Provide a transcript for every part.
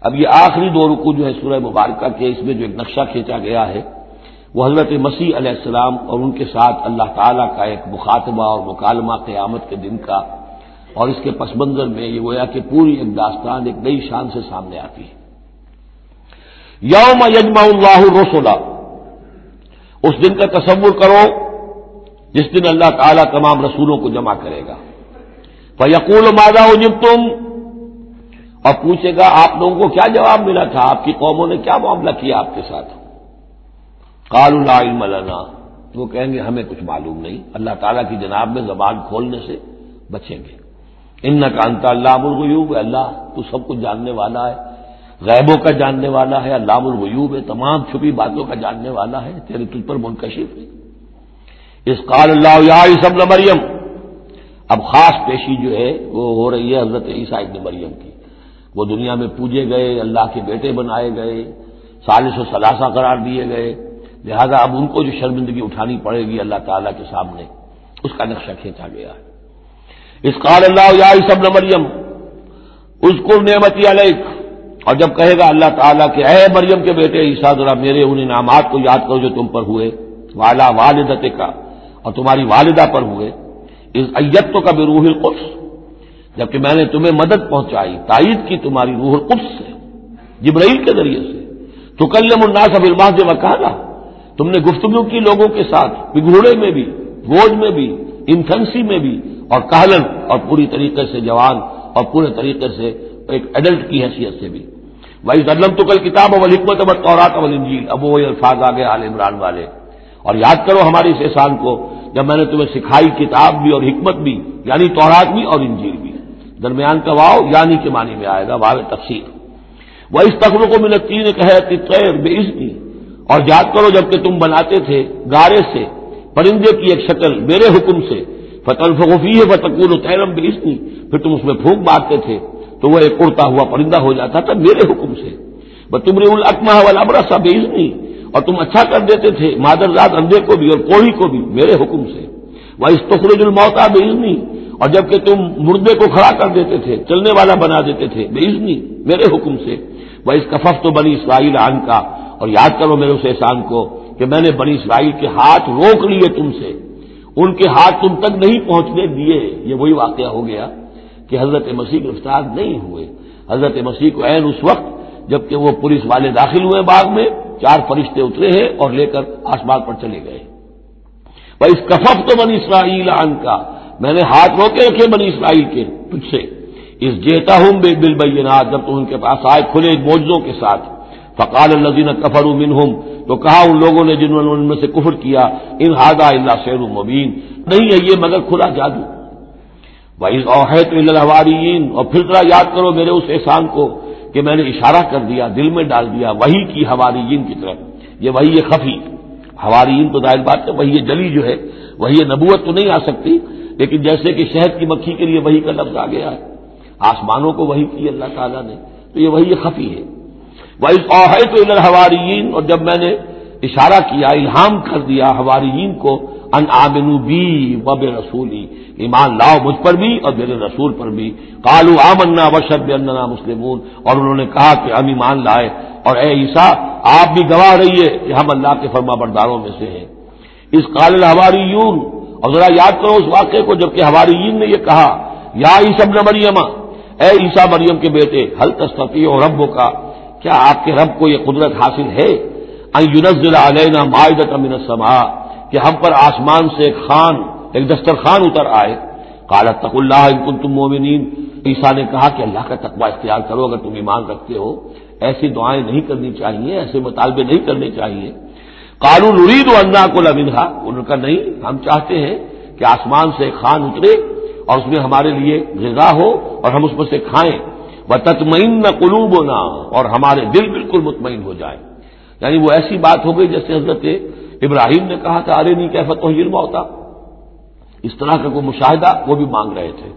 اب یہ آخری دو رکو جو ہے سورہ مبارکہ کے، اس میں جو ایک نقشہ کھینچا گیا ہے، وہ حضرت مسیح علیہ السلام اور ان کے ساتھ اللہ تعالیٰ کا ایک مخاطبہ اور مکالمہ قیامت کے دن کا۔ اور اس کے پس منظر میں یہ گویا کہ پوری ایک داستان، ایک نئی شان سے سامنے آتی ہے۔ یوم یجما اللہ رسولہ اس دن کا تصور کرو، جس دن اللہ تعالیٰ تمام رسولوں کو جمع کرے گا۔ یقول مادہ جب تم اور پوچھے گا آپ لوگوں کو کیا جواب ملا تھا؟ آپ کی قوموں نے کیا معاملہ کیا آپ کے ساتھ؟ کال علم لنا۔ وہ کہیں گے، ہمیں کچھ معلوم نہیں۔ اللہ تعالیٰ کی جناب میں زبان کھولنے سے بچیں گے۔ ان کا انتا اللہ الغیوب اللہ، تو سب کچھ جاننے والا ہے، غیبوں کا جاننے والا ہے اللہ الغیوب ہے، تمام چھپی باتوں کا جاننے والا ہے، تیرے تجھ پر منکشف ہے۔ اس قال اللہ یا سب مریم۔ اب خاص پیشی جو ہے، وہ ہو رہی ہے حضرت عیسیٰ ابن مریم کی۔ وہ دنیا میں پوجے گئے، اللہ کے بیٹے بنائے گئے، سالس و ثلاثہ قرار دیے گئے۔ لہذا اب ان کو جو شرمندگی اٹھانی پڑے گی اللہ تعالیٰ کے سامنے، اس کا نقشہ کھینچا گیا ہے۔ اس قال اللہ، یا سب مریم اس کو نعمتی علیک۔ اور جب کہے گا اللہ تعالیٰ کہ اے مریم کے بیٹے عیسا ذرا میرے ان انعامات کو یاد کرو جو تم پر ہوئے۔ والا والدت کا اور تمہاری والدہ پر ہوئے۔ اس ایتوں کا بھی روح القدس جبکہ میں نے تمہیں مدد پہنچائی، تائید کی تمہاری روح القدس سے، جبرائیل کے ذریعے سے۔ تو کل مناس اب علما سے کہا تم نے گفتگو کی لوگوں کے ساتھ، بگھوڑے میں بھی، گوج میں بھی، انفنسی میں بھی، اور کہلن، اور پوری طریقے سے جوان، اور پورے طریقے سے ایک ایڈلٹ کی حیثیت سے بھی۔ وہی ظلم تو کل کتاب اول حکمت اب طورات اول انجیل اب وہ الفاظ آگے عال عمران والے۔ اور یاد کرو ہماری اس احسان کو، جب میں نے تمہیں سکھائی کتاب بھی اور حکمت بھی یعنی تورات بھی اور انجیل بھی۔ درمیان کا واؤ یعنی کے معنی میں آئے گا، واو تفصیل وہ اس تخلوں کو میں نے تین کہ بے عزمی اور یاد کرو جبکہ تم بناتے تھے گارے سے، پرندے کی ایک شکل میرے حکم سے فتح فقوفی ہے فتقول تیرم بے عزمی پھر تم اس میں پھونک مارتے تھے، تو وہ ایک اڑتا ہوا پرندہ ہو جاتا تھا میرے حکم سے۔ بس تم الکما والا بڑا سا بے عزمی اور تم اچھا کر دیتے تھے، مادر رات اندھے کو بھی اور کوڑی کو بھی میرے حکم سے۔ وہ اس تخرج الموتا بے عزمی اور جبکہ تم مردے کو کھڑا کر دیتے تھے، چلنے والا بنا دیتے تھے، بے عزمی میرے حکم سے۔ وہ اس کفف تو بنی اسرائیل آن کا اور یاد کرو میرے اس احسان کو کہ میں نے بنی اسرائیل کے ہاتھ روک لیے تم سے۔ ان کے ہاتھ تم تک نہیں پہنچنے دیے۔ یہ وہی واقعہ ہو گیا کہ حضرت مسیح گرفتار نہیں ہوئے۔ حضرت مسیح کو عین اس وقت جبکہ وہ پولیس والے داخل ہوئے باغ میں، چار فرشتے اترے ہیں اور لے کر آسمان پر چلے گئے۔ بھائی اس کفف تو بنی اسرائیل آن کا میں نے ہاتھ روکے رکھے بنی اسرائیل کے تجھ سے۔ اس جیتا ہوں بے بل بینات جب تم ان کے پاس آئے کھلے موجوں کے ساتھ۔ فقال الزین کفر منہم، تو کہا ان لوگوں نے جنہوں نے ان میں سے کفر کیا، ان ہادا اللہ شیر المبین نہیں ہے یہ مگر کھلا جادو۔ بھائی اوحیت الوارین اور پھر ذرا یاد کرو میرے اس احسان کو کہ میں نے اشارہ کر دیا، دل میں ڈال دیا وہی کی ہوارین کی طرف۔ یہ وہی یہ خفی۔ ہوارین تو ظاہر بات ہے وہی یہ جلی جو ہے وہی نبوت تو نہیں آ سکتی لیکن جیسے کہ شہد کی مکھی کے لیے وہی کا لفظ آ گیا ہے، آسمانوں کو وہی کی اللہ تعالیٰ نے، تو یہ وہی خفی ہے۔ وہی اوحیت الوارین اور جب میں نے اشارہ کیا، الہام کر دیا ہوارین کو، ان آمنو بی وب رسولی ایمان لاؤ مجھ پر بھی اور میرے رسول پر بھی۔ کالو آمنا وشد اننا مسلمون، اور انہوں نے کہا کہ ہم ایمان لائے۔ اور اے عیسا آپ بھی گواہ رہیے کہ ہم اللہ کے فرما برداروں میں سے ہیں۔ اس کال ہماری اور ذرا یاد کرو اس واقعے کو جبکہ ہماری نے یہ کہا، یا عیسب نے مریم، اے عیسا مریم کے بیٹے حل تستفی اور رب کا کیا آپ کے رب کو یہ قدرت حاصل ہے؟ یونزل علینا معدت امن سما کہ ہم پر آسمان سے ایک خان، ایک دسترخوان اتر آئے۔ کالت تق اللہ کن تم مومنین۔ عیسا نے کہا کہ اللہ کا تقوی اختیار کرو، اگر تم ایمان رکھتے ہو۔ ایسی دعائیں نہیں کرنی چاہیے، ایسے مطالبے نہیں کرنے چاہیے۔ کالو نرید و اللہ کو لمنہا انہوں کا نہیں، ہم چاہتے ہیں کہ آسمان سے خان اترے اور اس میں ہمارے لیے غذا ہو اور ہم اس میں سے کھائیں۔ وہ تطمئن نہ قلوب ہونا اور ہمارے دل بالکل مطمئن ہو جائے یعنی وہ ایسی بات ہو گئی جیسے حضرت ابراہیم نے کہا تھا، ارے نہیں کیفت تو علم ہوتا اس طرح کا کوئی مشاہدہ وہ بھی مانگ رہے تھے۔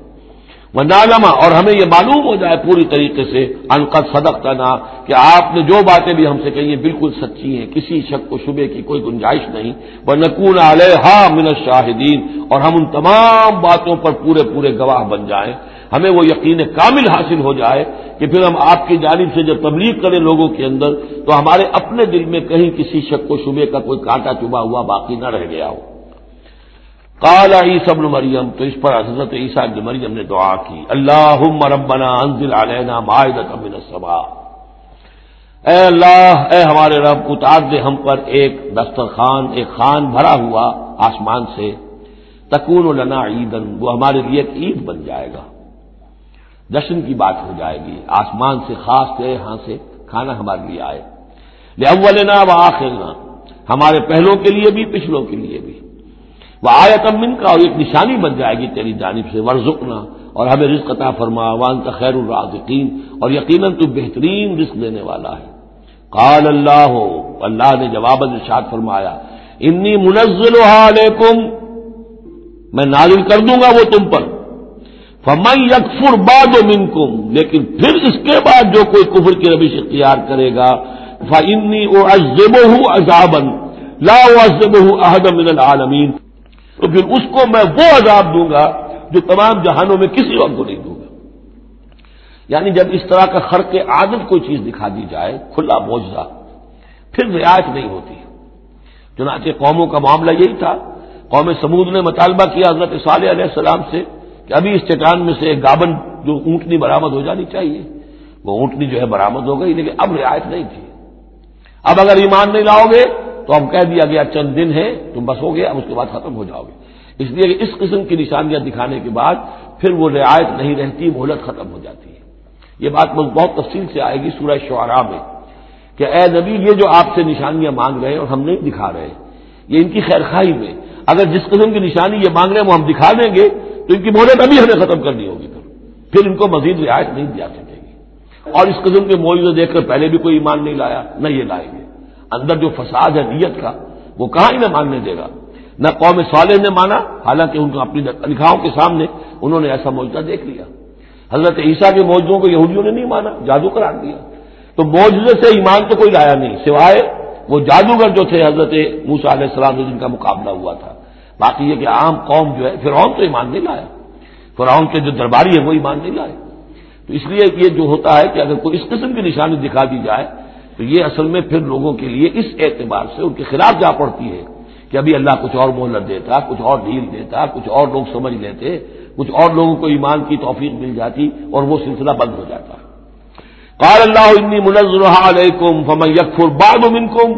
وہ نالما اور ہمیں یہ معلوم ہو جائے پوری طریقے سے انقد صدق تنا کہ آپ نے جو باتیں بھی ہم سے کہی ہیں بالکل سچی ہیں، کسی شک کو شبے کی کوئی گنجائش نہیں۔ وہ نقون علیہ من شاہدین اور ہم ان تمام باتوں پر پورے پورے گواہ بن جائیں۔ ہمیں وہ یقین کامل حاصل ہو جائے کہ پھر ہم آپ کی جانب سے جب تبلیغ کریں لوگوں کے اندر، تو ہمارے اپنے دل میں کہیں کسی شک و شبے کا کوئی کانٹا چبا ہوا باقی نہ رہ گیا ہو۔ کالا عیسی ابن مریم، تو اس پر حضرت عیسیٰ ابن مریم نے دعا کی اللہ ربنا انزل علینا معاہدت من السماء۔ اے اللہ، اے ہمارے رب، اتار دے ہم پر ایک دسترخوان، ایک خان بھرا ہوا آسمان سے۔ تکون لنا عیدن وہ ہمارے لیے ایک عید بن جائے گا۔ جشن کی بات ہو جائے گی۔ آسمان سے خاص سے یہاں سے کھانا ہمارے لیے آئے۔ لے اولنا و آخرنا ہمارے پہلوں کے لیے بھی، پچھلوں کے لیے بھی۔ وہ آیت امن کا اور ایک نشانی بن جائے گی تیری جانب سے ورژنا اور ہمیں رزق عطا فرما، وان کا خیر الرازقین۔ اور یقیناً تو بہترین رزق دینے والا ہے۔ قال اللہ ہو اللہ نے جواب ارشاد فرمایا، انی منزل علیکم۔ میں نازل کر دوں گا وہ تم پر۔ فمن یکفر باد منکم۔ لیکن پھر اس کے بعد جو کوئی کفر کی ربش اختیار کرے گا فنی او ازب ہوں لا ازب ہوں احد من العالمین۔ تو پھر اس کو میں وہ عذاب دوں گا جو تمام جہانوں میں کسی اور کو نہیں دوں گا۔ یعنی جب اس طرح کا خرق عادت کوئی چیز دکھا دی جائے، کھلا بوجھا پھر رعایت نہیں ہوتی۔ چنانچہ قوموں کا معاملہ یہی تھا۔ قوم سمود نے مطالبہ کیا حضرت صالح علیہ السلام سے کہ ابھی اس چٹان میں سے ایک گابن جو اونٹنی برامد ہو جانی چاہیے۔ وہ اونٹنی جو ہے برامد ہو گئی، لیکن اب رعایت نہیں تھی۔ اب اگر ایمان نہیں لاؤ گے تو اب کہہ دیا گیا چند دن ہے تم بس ہو گے اب اس کے بعد ختم ہو جاؤ گے۔ اس لیے کہ اس قسم کی نشانیاں دکھانے کے بعد پھر وہ رعایت نہیں رہتی مہلت ختم ہو جاتی ہے۔ یہ بات بہت تفصیل سے آئے گی سورہ شعراء میں کہ اے نبی، یہ جو آپ سے نشانیاں مانگ رہے ہیں اور ہم نہیں دکھا رہے، یہ ان کی خیر خائی میں۔ اگر جس قسم کی نشانی یہ مانگ رہے ہیں وہ ہم دکھا دیں گے، تو ان کی مہلت ابھی ہمیں ختم کرنی ہوگی۔ پھر پھر ان کو مزید رعایت نہیں دیا سکے گی۔ اور اس قسم کے موجود دیکھ کر پہلے بھی کوئی ایمان نہیں لایا، نہ یہ لائیں گے اندر جو فساد ہے نیت کا، وہ کہاں ہی نہ ماننے دے گا؟ نہ قوم صالح نے مانا، حالانکہ ان کو اپنی لکھاؤں کے سامنے انہوں نے ایسا موجودہ دیکھ لیا۔ حضرت عیسیٰ کے موجودوں کو یہودیوں نے نہیں مانا، جادو قرار دیا۔ تو موجودے سے ایمان تو کوئی لایا نہیں، سوائے وہ جادوگر جو تھے حضرت موسا علیہ السلام جن کا مقابلہ ہوا تھا۔ باقی یہ کہ عام قوم جو ہے، فرعون تو ایمان نہیں لایا۔ فرعون کے جو درباری ہے وہ ایمان نہیں لائے۔ تو اس لیے یہ جو ہوتا ہے کہ اگر کوئی اس قسم کی نشانی دکھا دی جائے تو یہ اصل میں پھر لوگوں کے لیے اس اعتبار سے ان کے خلاف جا پڑتی ہے کہ ابھی اللہ کچھ اور مہلت دیتا، کچھ اور ڈھیل دیتا، کچھ اور لوگ سمجھ لیتے، کچھ اور لوگوں کو ایمان کی توفیق مل جاتی اور وہ سلسلہ بند ہو جاتا۔ قال اللہ انی منظر علیکم فمن یکفر بعد منکم،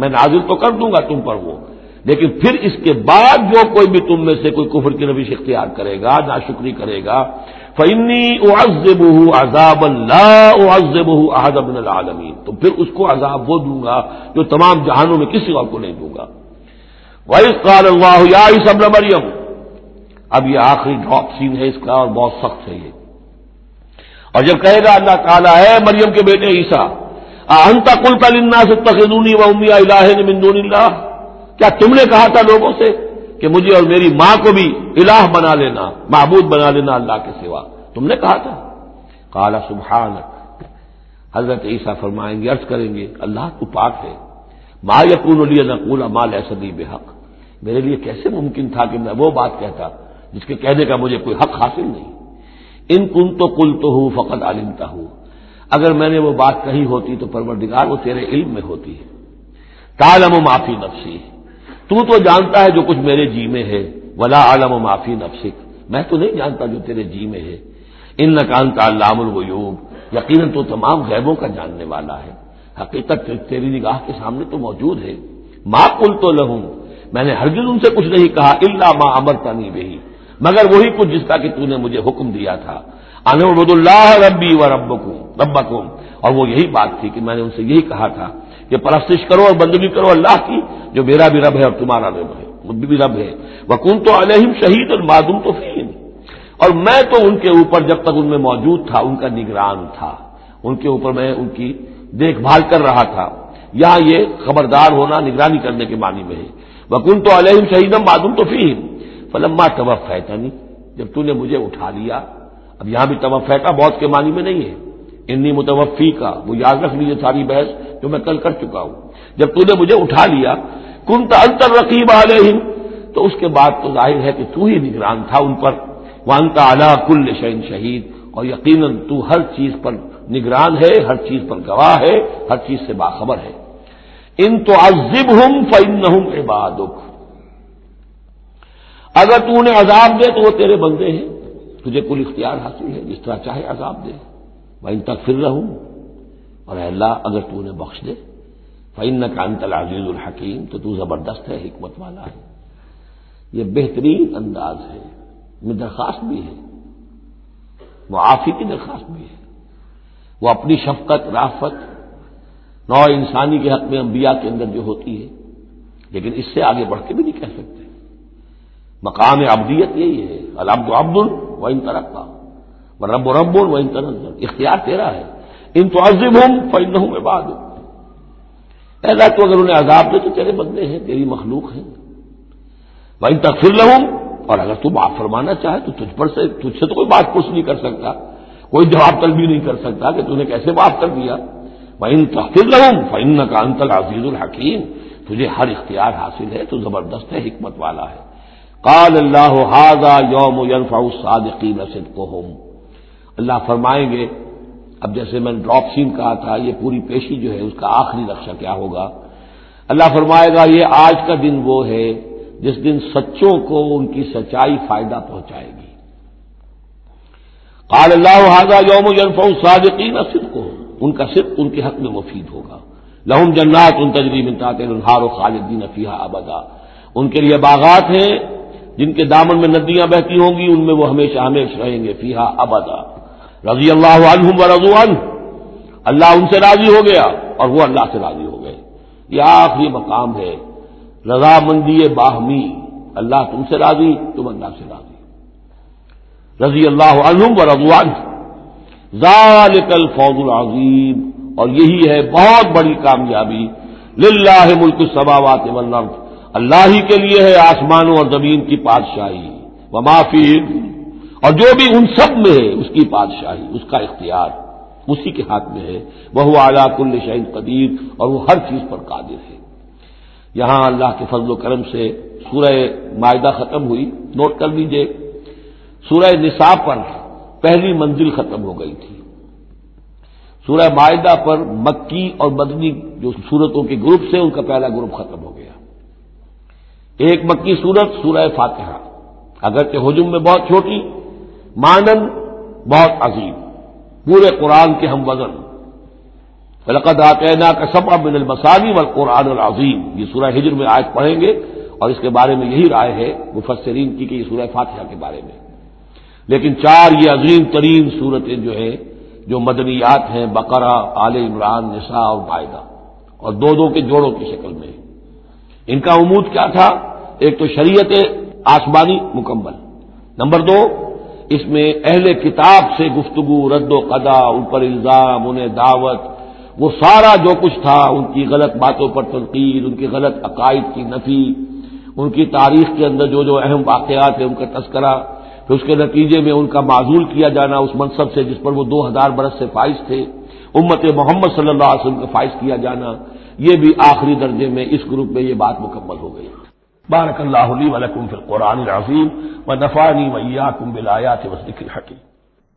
میں نازل تو کر دوں گا تم پر وہ، لیکن پھر اس کے بعد جو کوئی بھی تم میں سے کوئی کفر کی روش اختیار کرے گا نا شکری کرے گا فنی اعزب عذاب اللہ اعزب احد من العالمین تو پھر اس کو عذاب وہ دوں گا جو تمام جہانوں میں کسی اور کو نہیں دوں گا۔ وائس قال اللہ یا سب مریم اب یہ آخری ڈراپ سین ہے اس کا اور بہت سخت ہے یہ۔ اور جب کہے گا اللہ تعالیٰ ہے مریم کے بیٹے عیسا انتا کل تلنا سے تخدونی و امیا اللہ الہ مندون اللہ؟ کیا تم نے کہا تھا لوگوں سے؟ کہ مجھے اور میری ماں کو بھی الہ بنا لینا، معبود بنا لینا اللہ کے سوا۔ تم نے کہا تھا۔ کالا سبحانک۔ حضرت عیسیٰ فرمائیں گے، عرض کریں گے، اللہ تو پاک ہے۔ ما یقون علی نقول مال ایسدی بے حق میرے لیے کیسے ممکن تھا کہ میں وہ بات کہتا جس کے کہنے کا مجھے کوئی حق حاصل نہیں۔ ان کن تو کل تو ہوں فقط عالمتا ہوں اگر میں نے وہ بات کہی ہوتی تو پروردگار وہ تیرے علم میں ہوتی ہے۔ تالم و معافی نفسی۔ تو تو جانتا ہے جو کچھ میرے جی میں ہے۔ ولا عالم و معافی نفسک میں تو نہیں جانتا جو تیرے جی میں ہے۔ ان نقان کا علام الغیوب یقیناً تو تمام غیبوں کا جاننے والا ہے۔ حقیقت تیری نگاہ کے سامنے تو موجود ہے۔ ماں کل تو لہوں میں نے ہرگز ان سے کچھ نہیں کہا اللہ ماں امرتا نہیں بہی مگر وہی کچھ جس کا کہ تو نے مجھے حکم دیا تھا۔ انبد اللہ ربی و رب ربکم اور وہ یہی بات تھی کہ میں نے ان سے یہی کہا تھا۔ کہ پرستش کرو اور بندگی کرو اللہ کی، جو میرا بھی رب ہے اور تمہارا رب ہے بھی رب ہے۔ وکن تو علیہم شہید اور معدوم تو فیم اور میں تو ان کے اوپر جب تک ان میں موجود تھا، ان کا نگران تھا۔ ان کے اوپر میں ان کی دیکھ بھال کر رہا تھا۔ یہاں یہ خبردار ہونا نگرانی کرنے کے معنی میں ہے۔ وکن تو علیہم شہیدم معدوم تو فیم فلما توف ہے جب تو نے مجھے اٹھا لیا۔ اب یہاں بھی توف کا بہت کے معنی میں نہیں ہے۔ انی متوفی کا وہ یاد رکھ لیجیے ساری بحث۔ جو میں کل کر چکا ہوں۔ جب تو نے مجھے اٹھا لیا کن انتر رقیب علیہم تو اس کے بعد تو ظاہر ہے کہ تو ہی نگران تھا ان پر۔ وہ انتا اعلیٰ کل شہین شہید، اور یقیناً تو ہر چیز پر نگران ہے، ہر چیز پر گواہ ہے، ہر چیز سے باخبر ہے۔ ان تو عزب ہوں فن ہوں اگر تو انہیں عذاب دے تو وہ تیرے بندے ہیں۔ تجھے کل اختیار حاصل ہے، جس طرح چاہے عذاب دے۔ میں ان تک پھر رہوں اور اللہ، اگر تو انہیں بخش دے فعن کانتل عزیز الحکیم تو تو زبردست ہے، حکمت والا ہے۔ یہ بہترین انداز ہے، میں درخواست بھی ہے وہ آفی کی درخواست بھی ہے۔ وہ اپنی شفقت، رافت، نو انسانی کے حق میں انبیاء کے اندر جو ہوتی ہے، لیکن اس سے آگے بڑھ کے بھی نہیں کہہ سکتے۔ مقام ابدیت یہی ہے، العبد عبد و ان ترقا رب و رب و ان اختیار تیرا ہے۔ ان تو عزب ہوں فن ہوں میں بات ایسا تو اگر انہیں عذاب دے تو تیرے بندے ہیں، تیری مخلوق ہیں. وہ ان تک اور اگر تم آپ فرمانا چاہے تو تجھ پر سے، تجھ سے تو کوئی بات پوچھ نہیں کر سکتا، کوئی جواب تل بھی نہیں کر سکتا کہ تھی کیسے معاف کر دیا. وہ ان تخر لہوں فن کا انتل عزیز الحکیم تجھے ہر اختیار حاصل ہے، تو زبردست ہے، حکمت والا ہے. قال اللہ حاضا یوم یونفا صادقین صدقہم اللہ فرمائیں گے اب جیسے میں نے ڈراپ سین کہا تھا، یہ پوری پیشی جو ہے، اس کا آخری نقشہ کیا ہوگا؟ اللہ فرمائے گا، یہ آج کا دن وہ ہے، جس دن سچوں کو ان کی سچائی فائدہ پہنچائے گی۔ قال اللہ حاضہ یوم یونفا صادقین صدقہم ان کا صرف ان کے حق میں مفید ہوگا۔ لہم جنات ان تجریب انتاط الحار و خالدین فیحہ ابدا۔ ان کے لیے باغات ہیں، جن کے دامن میں ندیاں بہتی ہوں گی، ان میں وہ ہمیشہ ہمیشہ رہیں گے فیحا ابدا۔ رضی اللہ عنہم و رضوان اللہ ان سے راضی ہو گیا اور وہ اللہ سے راضی ہو گئے۔ یہ آخری مقام ہے۔ رضامندی باہمی۔ اللہ تم سے راضی، تم اللہ سے راضی۔ رضی اللہ عنہم و رضوان ذالک الفوز العظیم۔ اور یہی ہے بہت بڑی کامیابی۔ للہ ملک السماوات والارض۔ اللہ ہی کے لیے ہے آسمانوں اور زمین کی بادشاہی و معافی اور جو بھی ان سب میں ہے، اس کی بادشاہی، اس کا اختیار اسی کے ہاتھ میں ہے۔ وہ اعلیٰ کل شہید قدیر، اور وہ ہر چیز پر قادر ہے۔ یہاں اللہ کے فضل و کرم سے سورہ معاہدہ ختم ہوئی۔ نوٹ کر لیجیے سورہ نصاب پر پہلی منزل ختم ہو گئی تھی۔ سورہ معاہدہ پر مکی اور مدنی جو صورتوں کے گروپ سے، ان کا پہلا گروپ ختم ہو گیا۔ ایک مکی صورت، سورہ فاتحہ۔ اگرچہ ہجم میں بہت چھوٹی مانن بہت عظیم، پورے قرآن کے ہم وزن۔ فلقد آتینا کا سب من المسانی و قرآن العظیم یہ سورہ ہجر میں آج پڑھیں گے اور اس کے بارے میں یہی رائے ہے مفسرین کی کہ یہ سورہ فاتحہ کے بارے میں۔ لیکن چار یہ عظیم ترین صورتیں جو ہیں، جو مدنیات ہیں، بقرہ، آل عمران، نساء اور معاہدہ اور دو دو کے جوڑوں کی شکل میں۔ ان کا عمود کیا تھا؟ ایک تو شریعت آسمانی مکمل۔ نمبر دو اس میں اہل کتاب سے گفتگو، رد و قدا، ان پر الزام، انہیں دعوت، وہ سارا جو کچھ تھا، ان کی غلط باتوں پر تنقید، ان کی غلط عقائد کی نفی، ان کی تاریخ کے اندر جو جو اہم واقعات ہیں، ان کا تذکرہ، پھر اس کے نتیجے میں ان کا معذول کیا جانا اس منصب سے جس پر وہ دو ہزار برس سے فائز تھے، امت محمد صلی اللہ علیہ وسلم کا فائز کیا جانا، یہ بھی آخری درجے میں اس گروپ میں یہ بات مکمل ہو گئی۔ بارک اللہ علی ولکم فی القرآن العظیم و نفانی ویا کم بلایات وسیق الحکیم